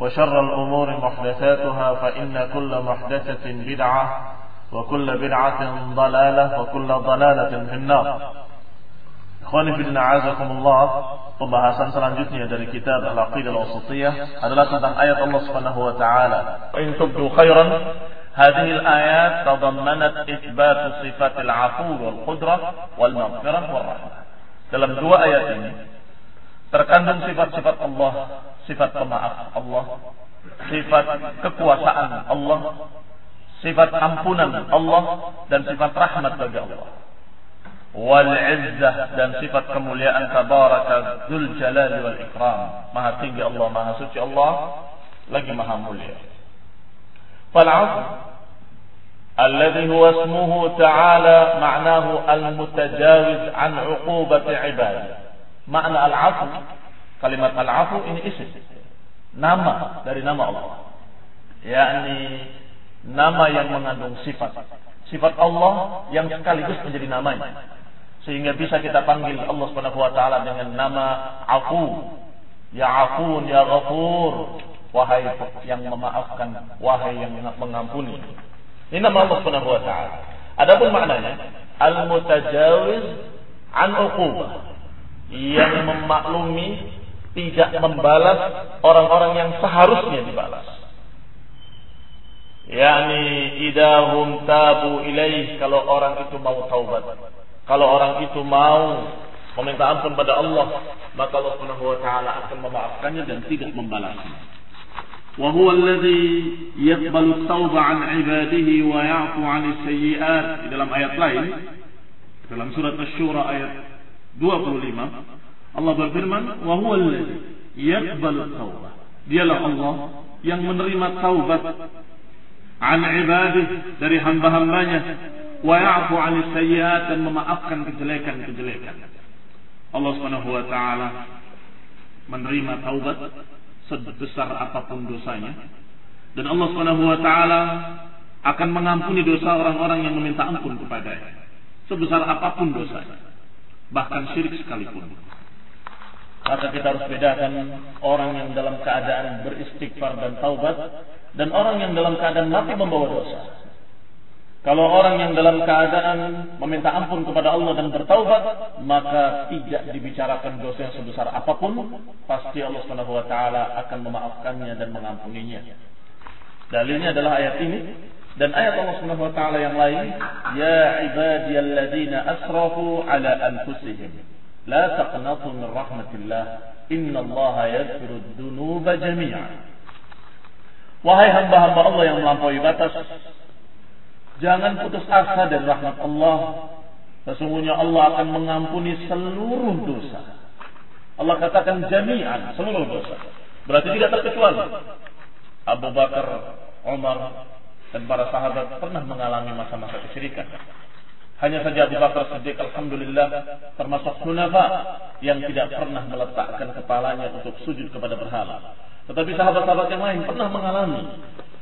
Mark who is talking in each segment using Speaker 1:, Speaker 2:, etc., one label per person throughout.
Speaker 1: وشر الأمور محدثاتها فإن كل محدثة بدعة وكل بدعة ضلالة وكل ضلالة في النار Ikhwani fillah azakumullah Pembahasan selanjutnya dari kitab Al-Aqidah Al-Wasatiyah adalah tentang ayat Allah Subhanahu wa taala. In tubdu khairan هذه الآيات تضمنت إثبات صفات العفو والقدرة والمغفرة والرحمة. Dalam dua ayat ini terkandung sifat-sifat Allah, sifat pemaaf Allah, sifat kekuasaan Allah, sifat ampunan Allah dan sifat rahmat bagi Allah. Wal izzah dan sifat kemuliaan tabaraka dzul jalali wal ikram. Maha tinggi Allah, maha suci Allah, lagi maha mulia. Fal الذي هو اسمه تعالى معناه المتجاوز عن عقوبة عباده معنى العفو kalimat al-afu ini isim. Nama dari nama Allah. Yakni nama yang mengandung sifat. Sifat Allah yang sekaligus menjadi namanya. Sehingga bisa kita panggil Allah Subhanahu wa dengan nama Afu. Ya Afun ya Ghafur. Wahai yang memaafkan wahai yang mengampuni. Ini nama Allah Subhanahu wa taala. Adapun maknanya al-mutajawiz an uqubah yang memaklumi tidak membalas orang-orang yang seharusnya dibalas. Yani idahum tabu ilaih kalau orang itu mau taubat. Kalau orang itu mau meminta ampun pada Allah, maka Allah Subhanahu wa taala akan memaafkannya dan tidak membalasnya. وهو الذي يقبل التوبة عن عباده ويعفو عن السيئات di dalam ayat lain dalam surat Asy-Syura ayat 25 Allah berfirman wa huwa alladhi yaqbalu taubat dialah Allah yang menerima taubat an ibadih dari hamba-hambanya. Wa ya'fu 'an sayyi'at dan memaafkan kejelekan-kejelekan. Allah Subhanahu wa taala menerima taubat sebesar apa pun dosanya. Dan Allah Subhanahu wa taala akan mengampuni dosa orang-orang yang meminta ampun kepadanya. Sebesar apa pun dosanya. Bahkan syirik sekalipun maka kita harus bedakan orang yang dalam keadaan beristighfar dan taubat dan orang yang dalam keadaan mati membawa dosa kalau orang yang dalam keadaan meminta ampun kepada Allah dan bertaubat, maka tidak dibicarakan dosa yang sebesar apa pun, pasti Allah Subhanahu wa taala akan memaafkannya dan mengampuninya. Dalilnya adalah ayat ini dan ayat Allah Subhanahu wa taala yang lain, ya ibadiyalladzina asrafu ala anfusihim la taqnatu min rahmatillah innallaha yaghfiru dzunuba jami'a. Wahai hamba-hamba Allah yang melampaui batas, Jangan putus asa dari rahmat Allah. Sesungguhnya Allah akan mengampuni seluruh dosa. Allah katakan jami'an, seluruh dosa. Berarti tidak terkecuali. Abu Bakar, Umar, dan para sahabat pernah mengalami masa-masa kesyirikan. Hanya saja Abu Bakar Siddiq Alhamdulillah termasuk hunafa yang tidak pernah meletakkan kepalanya untuk sujud kepada berhala. Tetapi sahabat-sahabat yang lain pernah mengalami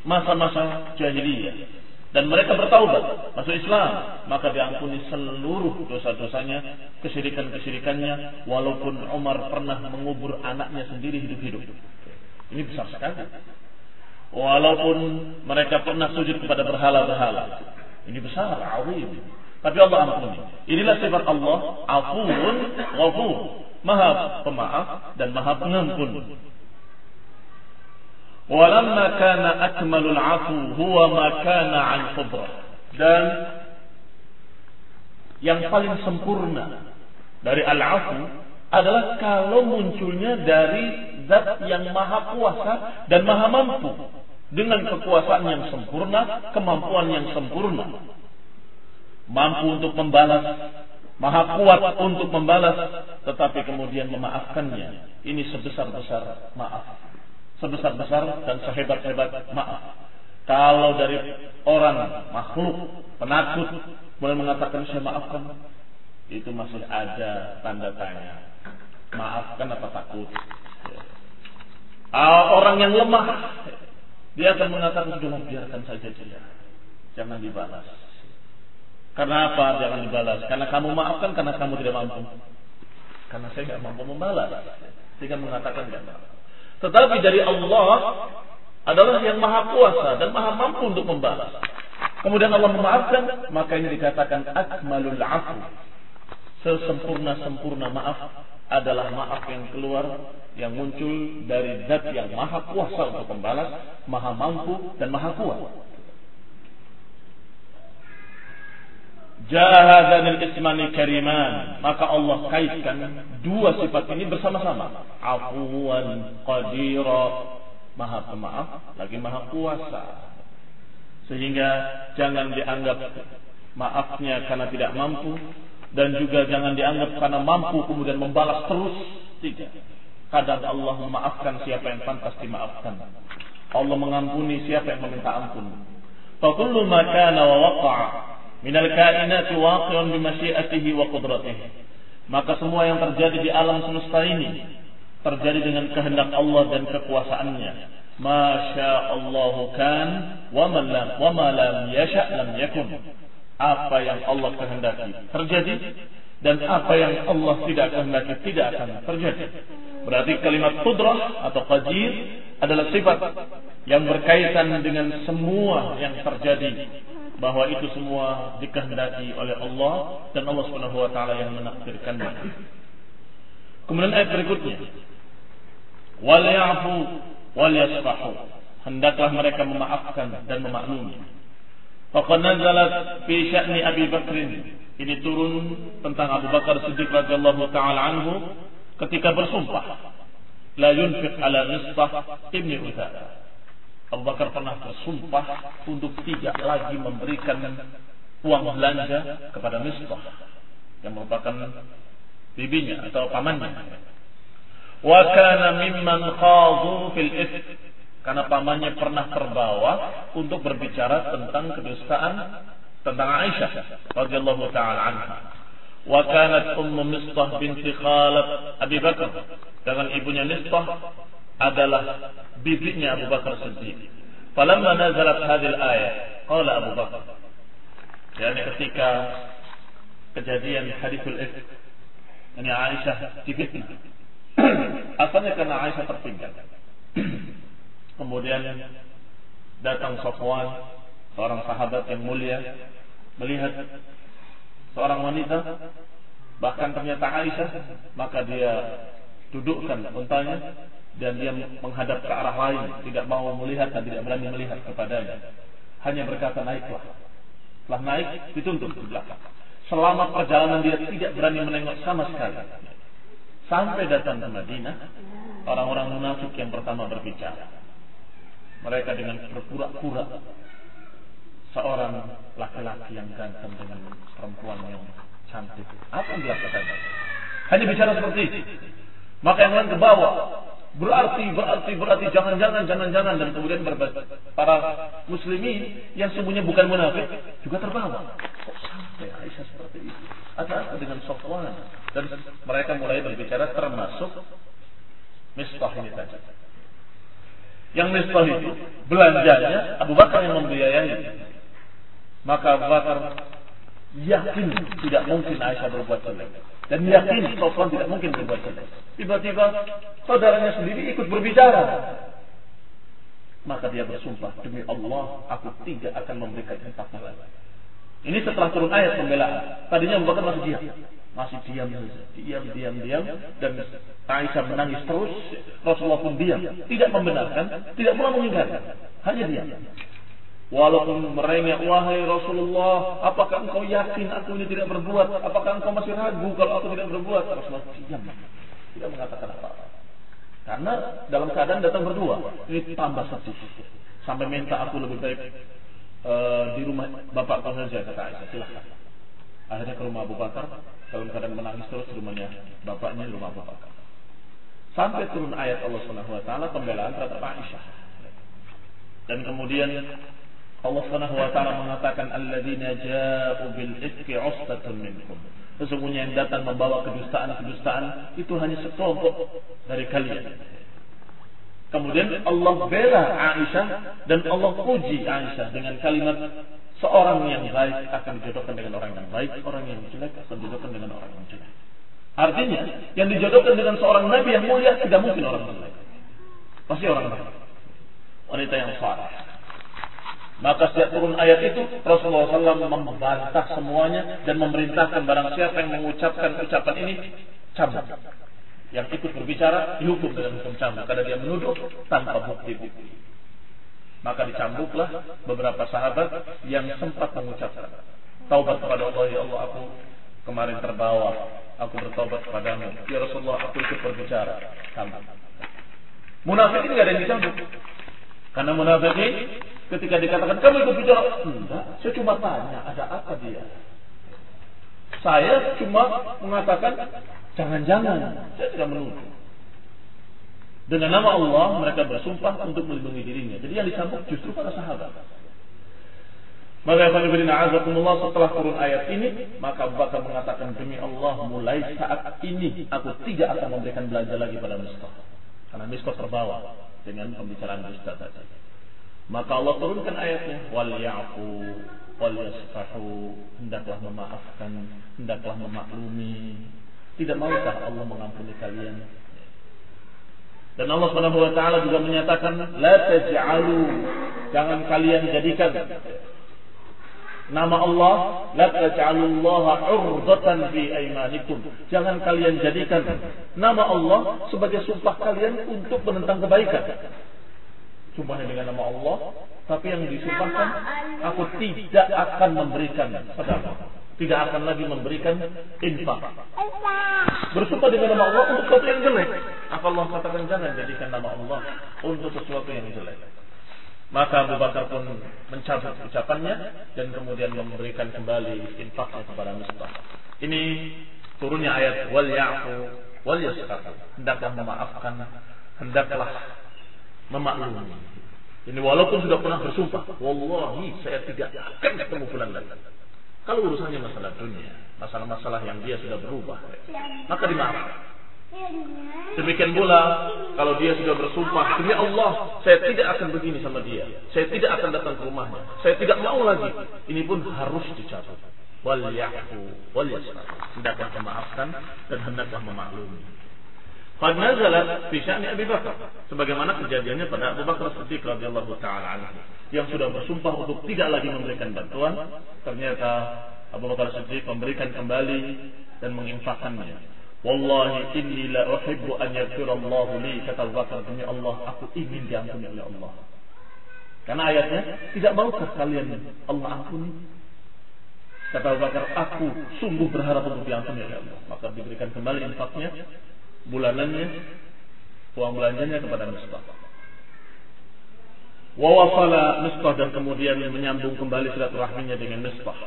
Speaker 1: masa-masa jahiliyah. Dan mereka bertaubat masuk Islam maka diampuni seluruh dosa-dosanya kesyirikan-kesyirikannya walaupun Umar pernah mengubur anaknya sendiri hidup-hidup. Ini besar sekali. Walaupun mereka pernah sujud kepada berhala-berhala. Ini besar awim tapi Allah ampuni inilah sifat Allah afuun ghafur maha pemaaf dan maha pengampun Walamma kana akmalul afu huwa ma kana an qudrah. Dan yang paling sempurna dari al-afu adalah kalau munculnya dari zat yang maha kuasa dan maha mampu dengan kekuasaan yang sempurna, kemampuan yang sempurna. Mampu untuk membalas, maha kuat untuk membalas, tetapi kemudian memaafkannya. Ini sebesar-besar maaf sebesar-besar dan sehebat-hebat maaf. Kalau dari orang makhluk penakut boleh mengatakan saya maafkan, itu masih ada tanda tanya. Maafkan apa takut? Orang yang lemah, dia akan mengatakan sudah biarkan saja dia, jangan dibalas. Karena apa? Jangan dibalas. Karena kamu maafkan karena kamu tidak mampu. Karena saya tidak mampu membalas. Sehingga mengatakan tidak mampu. Tetapi dari Allah adalah yang maha kuasa dan maha mampu untuk membalas. Kemudian Allah memaafkan, maka ini dikatakan akmalul afu. Sesempurna-sempurna maaf adalah maaf yang keluar yang muncul dari zat yang maha kuasa untuk membalas, maha mampu dan maha kuat. Jahadanil ismani kariman. Maka Allah kaitkan dua sifat ini bersama-sama. Afuwan qadira. Maha pemaaf, lagi maha kuasa. Sehingga jangan dianggap maafnya karena tidak mampu. Dan juga jangan dianggap karena mampu kemudian membalas terus. Tidak. Kadang Allah memaafkan siapa yang pantas dimaafkan. Allah mengampuni siapa yang meminta ampun. Fakullu minal kainati waqi'un bi masyiatihi wa qudratihi. Maka semua yang terjadi di alam semesta ini terjadi dengan kehendak Allah dan kekuasaannya. Masya Allah kan wa lam wa ma lam yasha lam yakun. Apa yang Allah kehendaki terjadi dan apa yang Allah tidak kehendaki tidak akan terjadi. Berarti kalimat qudrah atau qadir adalah sifat yang berkaitan dengan semua yang terjadi bahwa itu semua dikehendaki oleh Allah dan Allah Subhanahu wa taala yang menakdirkannya. Kemudian ayat berikutnya. Wal ya'fu wal yasfahu. Hendaklah mereka memaafkan dan memaklumi. Faqad nazalat fi sya'ni Abi Bakr. Ini turun tentang Abu Bakar Siddiq radhiyallahu taala anhu ketika bersumpah la yunfiq ala Mistah ibni Uthadah Abu Bakar pernah bersumpah untuk tidak lagi memberikan uang belanja kepada Mistah yang merupakan bibinya atau pamannya. Wa kana mimman khadu fil ifk karena pamannya pernah terbawa untuk berbicara tentang kedustaan tentang Aisyah radhiyallahu taala anha. Wa kanat ummu Mistah binti Khalid Abi Bakar dengan ibunya Mistah adalah bibinya Abu Bakar Siddiq. Falamma nazalat hadil ayat, qala Abu Bakar. Yani ketika kejadian hadithul ifk, ini Aisyah difitnah. Asalnya karena Aisyah tertinggal. Kemudian datang Sofwan, seorang sahabat yang mulia, melihat seorang wanita, bahkan ternyata Aisyah, maka dia dudukkan untanya dan dia menghadap ke arah lain, tidak mau melihat dan tidak berani melihat kepadanya. Hanya berkata naiklah. Setelah naik dituntut ke belakang. Selama perjalanan dia tidak berani menengok sama sekali. Sampai datang ke Madinah, orang-orang munafik yang pertama berbicara. Mereka dengan berpura-pura seorang laki-laki yang ganteng dengan perempuan yang cantik. Apa yang dilakukan? Hanya bicara seperti itu. Maka yang lain ke bawah Berarti, berarti, berarti, jangan-jangan, jangan-jangan. Dan kemudian para muslimin yang semuanya bukan munafik juga terbawa. Kok sampai Aisyah seperti itu? Ada apa dengan Sofwan? Dan mereka mulai berbicara termasuk Mistah ini tadi. Yang Mistah itu belanjanya Abu Bakar yang membiayai.
Speaker 2: Maka Abu Bakar yakin tidak mungkin Aisyah berbuat jelek. Dan yakin Sofwan tidak mungkin berbuat jelek. Tiba-tiba saudaranya sendiri ikut berbicara. Maka dia bersumpah, demi Allah, aku tidak akan memberikan infaknya lagi. Ini setelah turun ayat pembelaan. Tadinya Abu Bakar masih diam. Masih diam Diam, diam, diam. Dan Aisyah menangis terus. Rasulullah pun diam. Tidak membenarkan. Tidak pula mengingkari. Hanya diam. Walaupun merengek, wahai Rasulullah, apakah engkau yakin aku ini tidak berbuat? Apakah engkau masih ragu kalau aku tidak berbuat? Rasulullah diam. Tidak mengatakan apa-apa. Karena dalam keadaan datang berdua. Ini tambah sedih. Sampai minta aku lebih baik uh, di rumah bapak kau saja, kata Aisyah. Silahkan. Akhirnya ke rumah Abu Bakar. Dalam keadaan menangis terus rumahnya bapaknya, rumah Abu Bakar. Sampai turun ayat Allah Subhanahu Wa Taala pembelaan terhadap Aisyah. Dan kemudian Allah Subhanahu wa taala mengatakan alladzina ja'u bil ifki usbatun minkum. Sesungguhnya yang datang membawa kedustaan-kedustaan itu hanya sekelompok dari kalian. Kemudian Allah bela Aisyah dan Allah puji Aisyah dengan kalimat seorang yang baik akan dijodohkan dengan orang yang baik, orang yang jelek akan dijodohkan dengan orang yang jelek. Artinya, yang dijodohkan dengan seorang nabi yang mulia tidak mungkin orang jelek. Pasti orang baik. Wanita yang saleh. Maka sejak turun ayat itu Rasulullah SAW membantah semuanya dan memerintahkan barang siapa yang mengucapkan ucapan ini cabut. Yang ikut berbicara dihukum dengan hukum cambuk karena dia menuduh tanpa bukti-bukti. Maka dicambuklah beberapa sahabat yang sempat mengucapkan taubat kepada Allah ya Allah aku kemarin terbawa. Aku bertobat kepadamu. Ya Rasulullah aku ikut berbicara. Sama munafik ini tidak ada yang dicambuk karena munafik ketika dikatakan kamu ikut bicara, enggak, saya cuma tanya ada apa dia. Saya cuma mengatakan jangan-jangan, saya tidak menuduh. Dengan nama Allah mereka bersumpah untuk melindungi dirinya. Jadi yang disambut justru para sahabat. Maka Azakumullah setelah turun ayat ini, maka Abu Bakar mengatakan demi Allah mulai saat ini aku tidak akan memberikan belanja lagi pada Mistah. Karena Mistah terbawa dengan pembicaraan Mistah tadi. Maka Allah turunkan ayatnya wal ya'fu wal yasfahu hendaklah memaafkan hendaklah memaklumi. Tidak maukah Allah mengampuni kalian? Dan Allah Subhanahu wa taala juga menyatakan la taj'alu jangan kalian jadikan nama Allah la taj'alullaha urdatan fi aymanikum jangan kalian jadikan nama Allah sebagai sumpah kalian untuk menentang kebaikan sumpahnya dengan nama Allah, tapi yang disumpahkan aku tidak akan memberikan sedekah. Tidak akan lagi memberikan infak. Bersumpah dengan nama Allah untuk sesuatu yang jelek. Apa Allah katakan jangan jadikan nama Allah untuk sesuatu yang jelek. Maka Abu Bakar pun mencabut ucapannya dan kemudian memberikan kembali infaknya kepada Mistah. Ini turunnya ayat wal ya'fu wal yasfah. Hendaklah memaafkan, hendaklah memaklumi. Ini walaupun sudah pernah bersumpah, wallahi saya tidak akan ketemu bulan lagi. Kalau urusannya masalah dunia, masalah-masalah yang dia sudah berubah, maka dimaafkan. Demikian pula kalau dia sudah bersumpah demi Allah saya tidak akan begini sama dia, saya tidak akan datang ke rumahnya, saya tidak mau lagi. Ini pun harus dicabut. Wal yahu wal. Hendaklah memaafkan dan hendaklah memaklumi. Qad nazalat fi sya'ni Abi Bakar. Sebagaimana kejadiannya pada Abu Bakar Siddiq radhiyallahu taala anhu yang sudah bersumpah untuk tidak lagi memberikan bantuan, ternyata Abu Bakar Siddiq memberikan kembali dan menginfakkannya. Wallahi inni la uhibbu an yaghfirallahu li kata Bakar demi Allah aku ingin diampuni oleh Allah. Karena ayatnya tidak maukah kalian Allah ampuni Kata Bakar, aku sungguh berharap untuk diampuni oleh Allah. Maka diberikan kembali infaknya bulanannya, uang belanjanya kepada Mustah. Wawafala Mustah dan kemudian menyambung kembali silaturahminya dengan Mustah.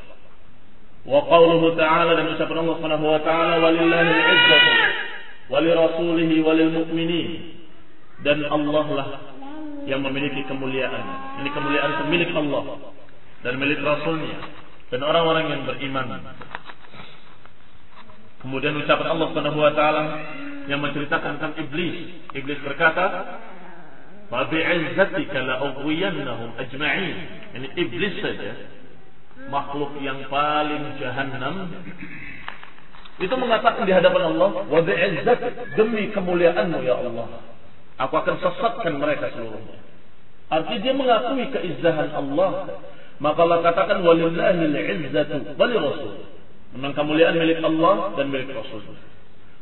Speaker 2: Wa qawluhu ta'ala dan ucapan Allah Subhanahu wa taala walillahi al-izzatu. Dan Allah lah yang memiliki kemuliaan. Ini kemuliaan milik Allah dan milik Rasulnya dan orang-orang yang beriman. Kemudian ucapan Allah Subhanahu wa taala yang menceritakan tentang iblis. Iblis berkata, "Wa bi'izzatika la ajma'in." Ini iblis saja makhluk yang paling jahanam itu mengatakan di hadapan Allah wa bi'izzat demi kemuliaanmu ya Allah. Aku akan sesatkan mereka seluruhnya. Artinya dia mengakui keizzahan Allah. Maka Allah katakan walillahil izzatu walirasul. Memang kemuliaan milik Allah dan milik Rasul.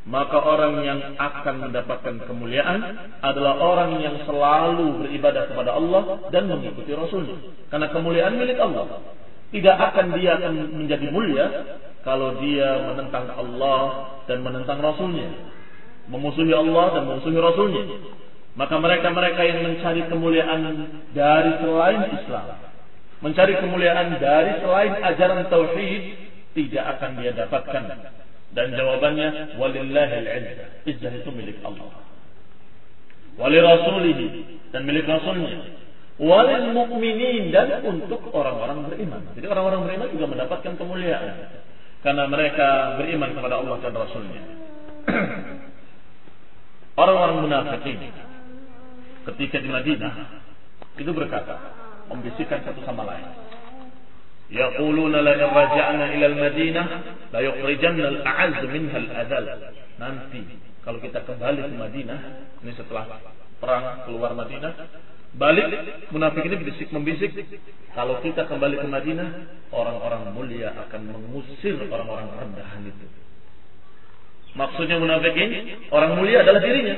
Speaker 2: Maka orang yang akan mendapatkan kemuliaan adalah orang yang selalu beribadah kepada Allah dan mengikuti Rasulnya. Karena kemuliaan milik Allah. Tidak akan dia akan menjadi mulia kalau dia menentang Allah dan menentang Rasulnya. Memusuhi Allah dan memusuhi Rasulnya. Maka mereka-mereka yang mencari kemuliaan dari selain Islam. Mencari kemuliaan dari selain ajaran Tauhid. Tidak akan dia dapatkan dan jawabannya walillahil izzah. Izzah itu milik Allah. Wali rasulihi dan milik rasulnya walil mukminin dan untuk orang-orang beriman. Jadi orang-orang beriman juga mendapatkan kemuliaan karena mereka beriman kepada Allah dan Rasulnya. orang-orang munafik ini ketika di Madinah itu berkata membisikkan satu sama lain. Yaquluna la in raja'na ila al-Madinah la yukhrijanna al-a'azz minha al-adhal. Nanti kalau kita kembali ke Madinah, ini setelah perang keluar Madinah, balik munafik ini bisik membisik kalau kita kembali ke Madinah orang-orang mulia akan mengusir orang-orang rendahan itu maksudnya munafik ini orang mulia adalah dirinya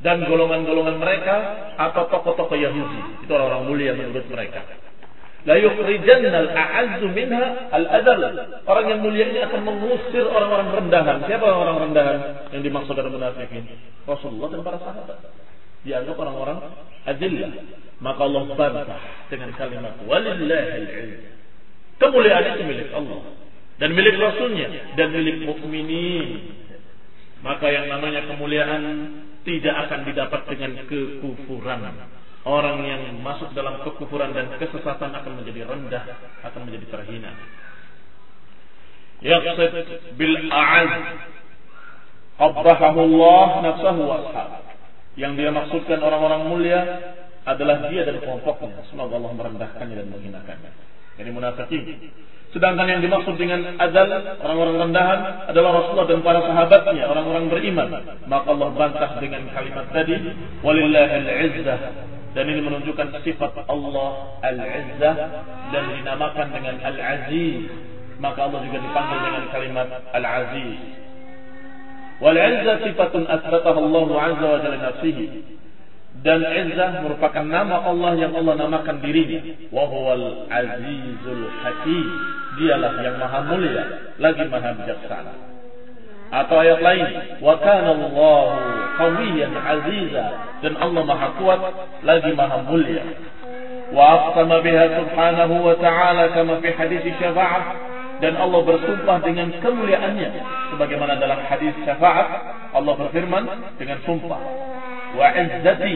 Speaker 2: dan golongan-golongan mereka atau tokoh-tokoh Yahudi itu orang-orang mulia menurut mereka La yukhrijanna al-a'azzu minha al-adal. Orang yang mulia ini akan mengusir orang-orang rendahan. Siapa orang-orang rendahan yang dimaksud dari munafikin? Rasulullah dan para sahabat. Dianggap orang-orang adillah. Maka Allah bantah dengan kalimat walillahil ilm. Kemuliaan itu milik Allah dan milik Rasulnya dan milik mukminin. Maka yang namanya kemuliaan tidak akan didapat dengan kekufuran Orang yang masuk dalam kekufuran dan kesesatan akan menjadi rendah, akan menjadi terhina. Yaqsid bil a'az qabbahahullah nafsahu wa ashab. Yang dia maksudkan orang-orang mulia adalah dia dan kelompoknya. Semoga Allah merendahkannya dan menghinakannya. Ini munafikin. Sedangkan yang dimaksud dengan adal orang-orang rendahan adalah Rasulullah dan para sahabatnya, orang-orang beriman. Maka Allah bantah dengan kalimat tadi, walillahil izzah dan ini menunjukkan sifat Allah Al-Izzah dan dinamakan dengan Al-Aziz maka Allah juga dipanggil dengan kalimat Al-Aziz wal-izzah sifatun asbataha Allah Azza wa Jalla nafsihi dan izzah merupakan nama Allah yang Allah namakan dirinya wa huwal azizul hakim dialah yang maha mulia lagi maha bijaksana atau ayat lain wa kana Allah qawiyyan aziza dan Allah maha kuat lagi maha mulia wa aqsama biha subhanahu wa ta'ala kama fi hadis syafa'ah dan Allah bersumpah dengan kemuliaannya. Sebagaimana dalam hadis syafaat Allah berfirman dengan sumpah. Wa izzati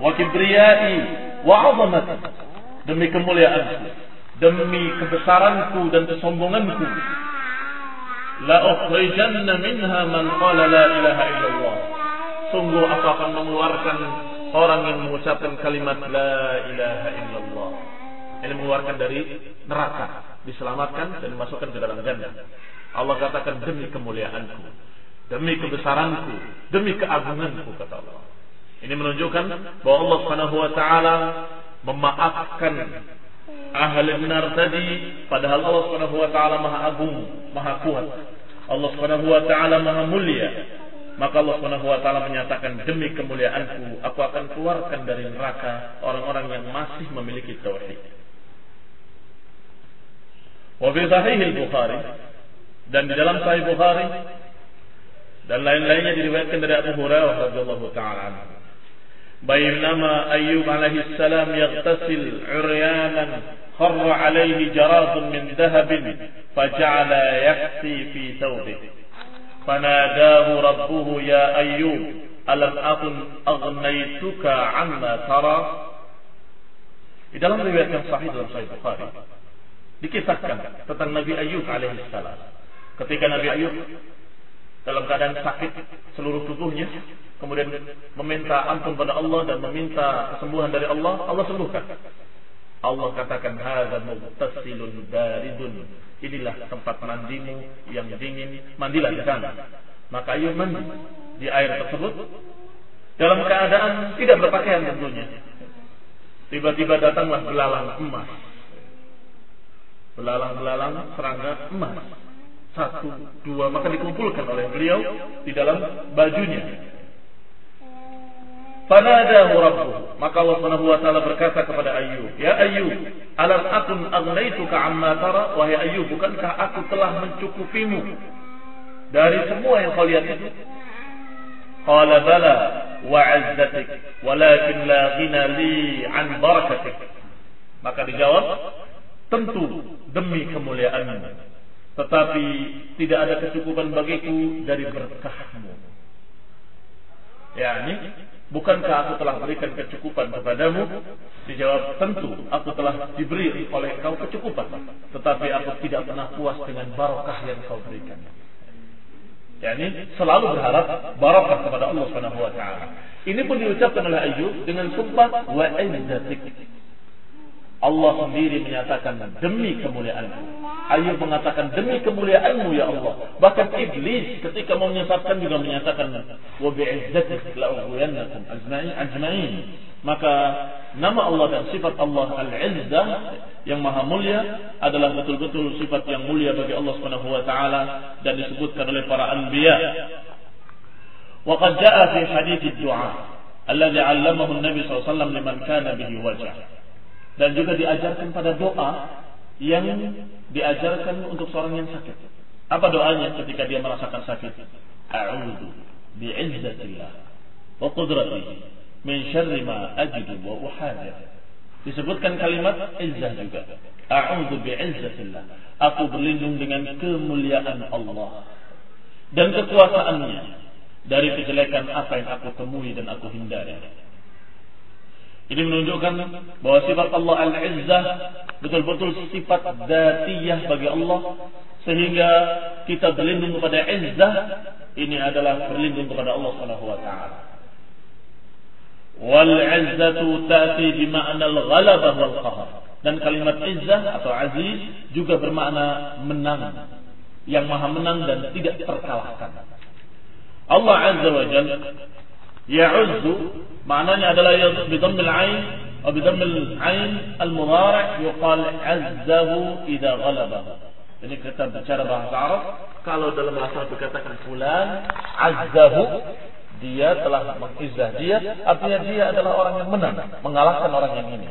Speaker 2: wa kibriyai wa 'azamati. Demi kemuliaanku demi kebesaranku dan kesombonganku. La ukhrijanna minha man qala la ilaha illallah. Sungguh aku akan mengeluarkan orang yang mengucapkan kalimat la ilaha illallah. Ini mengeluarkan dari neraka, diselamatkan dan dimasukkan ke dalam jannah. Allah katakan demi kemuliaanku, demi kebesaranku, demi keagunganku kata Allah. Ini menunjukkan bahwa Allah Subhanahu wa taala memaafkan ahli benar tadi padahal Allah Subhanahu wa taala Maha Agung, Maha Kuat. Allah Subhanahu wa taala Maha Mulia. Maka Allah Subhanahu wa taala menyatakan demi kemuliaanku aku akan keluarkan dari neraka orang-orang yang masih memiliki tauhid. Fi sahih al-Bukhari dan di dalam sahih Bukhari dan lain-lainnya diriwayatkan dari Abu Hurairah radhiyallahu taala anhu. بينما أيوب عليه السلام يغتسل عريانا خر عليه جراد من ذهب فجعل يحسي في ثوبه فناداه ربه يا أيوب ألم أكن أغنيتك عما ترى Di dalam riwayat yang sahih dalam Sahih Bukhari dikisahkan tentang Nabi Ayub alaihissalam. Ketika Nabi Ayub dalam keadaan sakit seluruh tubuhnya, kemudian meminta ampun pada Allah dan meminta kesembuhan dari Allah, Allah sembuhkan. Allah katakan hadza mughtasilun baridun. Inilah tempat mandimu yang dingin. Mandilah di sana. Maka Ayub mandi di air tersebut dalam keadaan tidak berpakaian tentunya. Tiba-tiba datanglah belalang emas. Belalang-belalang serangga emas. Satu, dua, maka dikumpulkan oleh beliau di dalam bajunya. Fanadahu rabbuh. Maka Allah Subhanahu wa taala berkata kepada Ayub, "Ya Ayub, alam akun aghlaituka amma tara?" Wahai Ayub, bukankah aku telah mencukupimu dari semua yang kau lihat itu? Qala bala wa 'izzatik, walakin la ghina li 'an barakatik. Maka dijawab, tentu demi kemuliaanmu. Tetapi tidak ada kecukupan bagiku dari berkahmu. Ya, ini Bukankah aku telah berikan kecukupan kepadamu? Dijawab, tentu aku telah diberi oleh kau kecukupan. Tetapi aku tidak pernah puas dengan barokah yang kau berikan. Yani selalu berharap barokah kepada Allah Subhanahu wa taala. Ini pun diucapkan oleh Ayub dengan sumpah wa izzatik. Allah sendiri menyatakan demi kemuliaanmu. Ayub mengatakan demi kemuliaanmu ya Allah. Bahkan iblis ketika mau menyesatkan juga menyatakan wa bi'izzatik la'ughwiyannakum ajma'in ajma'in. Maka nama Allah dan sifat Allah Al-Izzah yang maha mulia adalah betul-betul sifat yang mulia bagi Allah Subhanahu wa taala dan disebutkan oleh para anbiya. Wa qad jaa fi hadits ad-du'a alladhi 'allamahu an-nabi sallallahu alaihi wasallam liman kana bihi wajh dan juga diajarkan pada doa yang diajarkan untuk seorang yang sakit. Apa doanya ketika dia merasakan sakit? A'udzu bi'izzatillah wa qudratihi min syarri ma ajidu wa uhadir. Disebutkan kalimat izzah juga. A'udzu bi'izzatillah. Aku berlindung dengan kemuliaan Allah dan kekuasaannya dari kejelekan apa yang aku temui dan aku hindari. Ini menunjukkan bahwa sifat Allah Al-Izzah betul-betul sifat datiyah bagi Allah sehingga kita berlindung kepada izzah ini adalah berlindung kepada Allah Subhanahu wa taala. Wal izzatu ta'ti bi ma'na al-ghalabah wal. Dan kalimat izzah atau aziz juga bermakna menang, yang maha menang dan tidak terkalahkan. Allah Azza wa Jalla ya'uzzu maknanya adalah bidhammil ain atau bidhammil ain al-mudhari' yuqal azzahu idza ghalaba. Ini kita bicara bahasa Arab. Kalau dalam bahasa Arab dikatakan fulan azzahu dia telah mengizzah dia artinya dia adalah orang yang menang mengalahkan orang yang ini.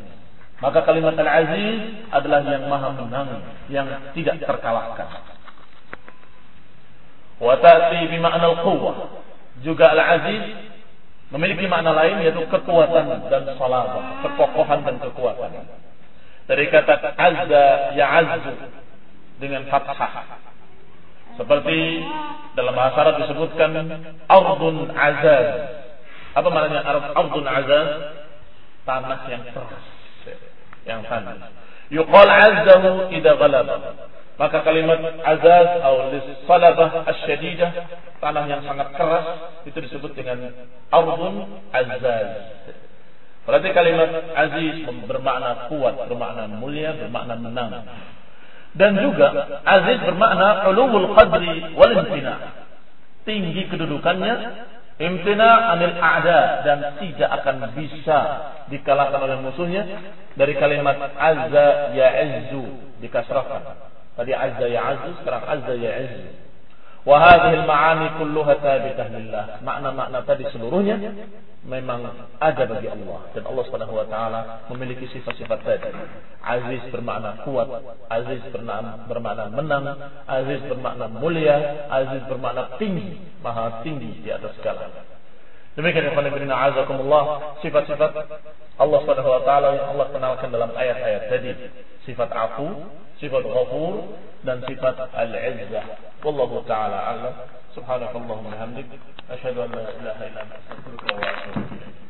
Speaker 2: Maka kalimat al-aziz adalah yang maha menang yang tidak terkalahkan. Wa ta'ti bi ma'na al-quwwah. Juga al-aziz memiliki makna lain yaitu kekuatan dan salabah, kekokohan dan kekuatan. Dari kata azza ya azzu dengan fathah. Seperti dalam bahasa Arab disebutkan ardun azaz. Apa maknanya ardun azaz? Tanah yang keras, yang panas. Yuqal azzahu idza ghalaba. Maka kalimat azaz atau salabah asyadidah tanah yang sangat keras itu disebut dengan ardun azaz. Berarti kalimat aziz bermakna kuat, bermakna mulia, bermakna menang. Dan juga aziz bermakna ulul qadri wal imtina. Tinggi kedudukannya, imtina anil a'da dan tidak akan bisa dikalahkan oleh musuhnya dari kalimat azza ya'izzu dikasrahkan Tadi azza ya azzu, sekarang azza ya azzu. Wa hadhihi al-ma'ani kulluha thabitah lillah. Makna-makna tadi seluruhnya memang ada bagi Allah dan Allah Subhanahu wa taala memiliki sifat-sifat tadi. Aziz bermakna kuat, aziz bermakna, bermakna menang, aziz bermakna mulia, aziz bermakna tinggi, maha tinggi di atas segala. Demikian ikhwan fillah azakumullah sifat-sifat Allah Subhanahu wa taala yang Allah kenalkan dalam ayat-ayat tadi. Sifat afu, sifat ghafur dan sifat al-izzah. Wallahu taala a'lam. Subhanakallahumma hamdik asyhadu an la ilaha illa anta astaghfiruka wa atubu ilaik.